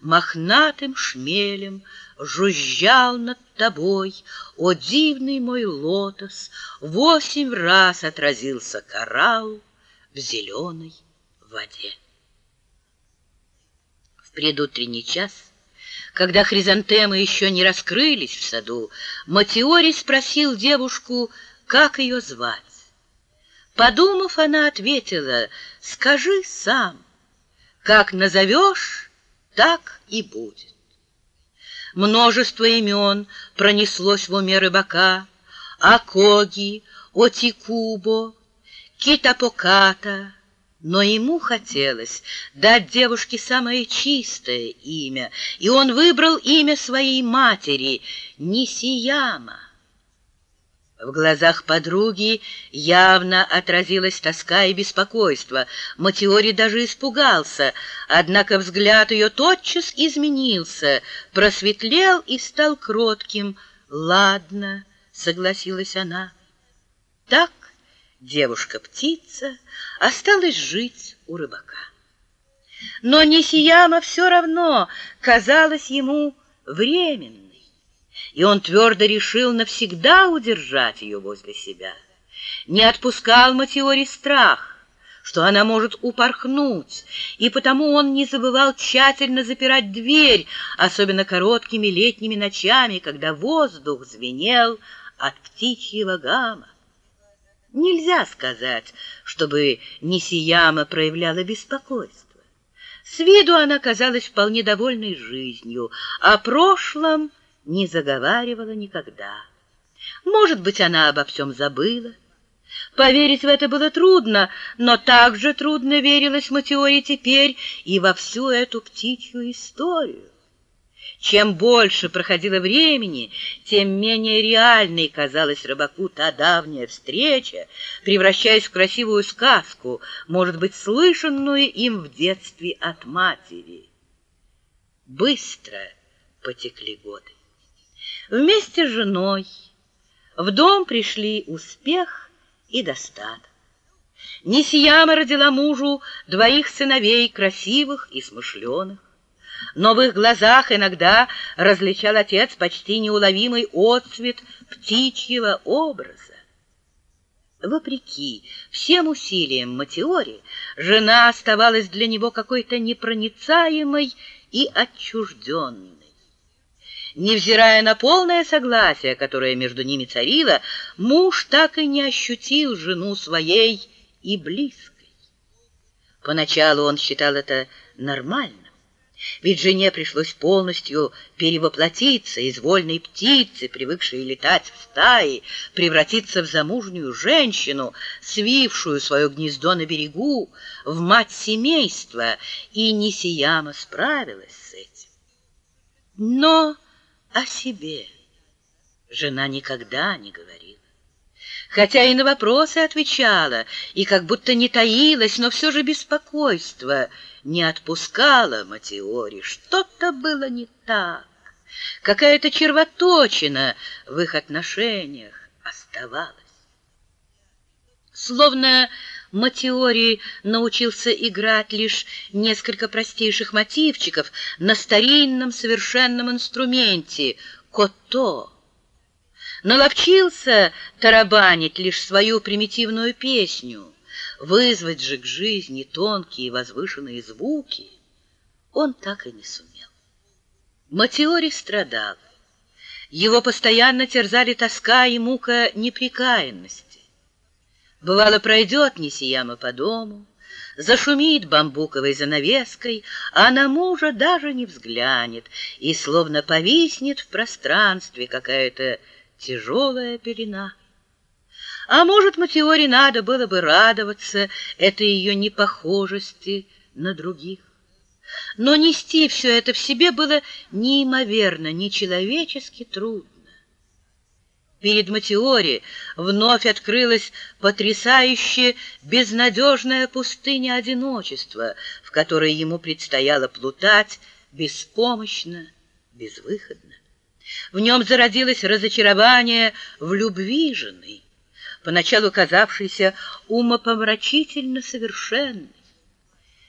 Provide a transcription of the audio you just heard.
мохнатым шмелем жужжал над тобой, о дивный мой лотос, восемь раз отразился коралл в зеленой воде. В предутренний час, когда хризантемы еще не раскрылись в саду, Матиорий спросил девушку, как ее звать. Подумав, она ответила, «Скажи сам, как назовешь, так и будет». Множество имен пронеслось в уме рыбака, Акоги, Отикубо, Китапоката, но ему хотелось дать девушке самое чистое имя, и он выбрал имя своей матери — Нисияма. В глазах подруги явно отразилась тоска и беспокойство. Матиори даже испугался, однако взгляд ее тотчас изменился, просветлел и стал кротким. «Ладно», — согласилась она. Так девушка-птица осталась жить у рыбака. Но Нисияма все равно казалась ему временной и он твердо решил навсегда удержать ее возле себя. Не отпускал Матиори страх, что она может упорхнуть, и потому он не забывал тщательно запирать дверь, особенно короткими летними ночами, когда воздух звенел от птичьего гамма. Нельзя сказать, чтобы Нисияма проявляла беспокойство. С виду она казалась вполне довольной жизнью, о прошлом не заговаривала никогда. Может быть, она обо всем забыла. Поверить в это было трудно, но так же трудно верилось Матеоре теперь и во всю эту птичью историю. Чем больше проходило времени, тем менее реальной казалась рыбаку та давняя встреча, превращаясь в красивую сказку, может быть, слышанную им в детстве от матери. Быстро потекли годы. Вместе с женой в дом пришли успех и достаток. Несияма родила мужу двоих сыновей, красивых и смышленых. Но в их глазах иногда различал отец почти неуловимый отцвет птичьего образа. Вопреки всем усилиям Матиори, жена оставалась для него какой-то непроницаемой и отчужденной. Невзирая на полное согласие, которое между ними царило, муж так и не ощутил жену своей и близкой. Поначалу он считал это нормальным, ведь жене пришлось полностью перевоплотиться из вольной птицы, привыкшей летать в стаи, превратиться в замужнюю женщину, свившую свое гнездо на берегу, в мать семейства, и Нисияма справилась с этим. Но о себе жена никогда не говорила. Хотя и на вопросы отвечала, и как будто не таилась, но все же беспокойство не отпускало Матиори. Что-то было не так. Какая-то червоточина в их отношениях оставалась. Словно Матиори научился играть лишь несколько простейших мотивчиков на старинном совершенном инструменте — кото. Наловчился тарабанить лишь свою примитивную песню, вызвать же к жизни тонкие возвышенные звуки он так и не сумел. Матиори страдал. Его постоянно терзали тоска и мука неприкаянности. Бывало, пройдет Несияма по дому, зашумит бамбуковой занавеской, а на мужа даже не взглянет, и словно повиснет в пространстве какая-то тяжелая пелена. А может, Матеоре надо было бы радоваться этой ее непохожести на других. Но нести все это в себе было неимоверно, нечеловечески трудно. Перед Матиори вновь открылась потрясающая безнадежная пустыня одиночества, в которой ему предстояло плутать беспомощно, безвыходно. В нем зародилось разочарование в любви жены, поначалу казавшейся умопомрачительно совершенной.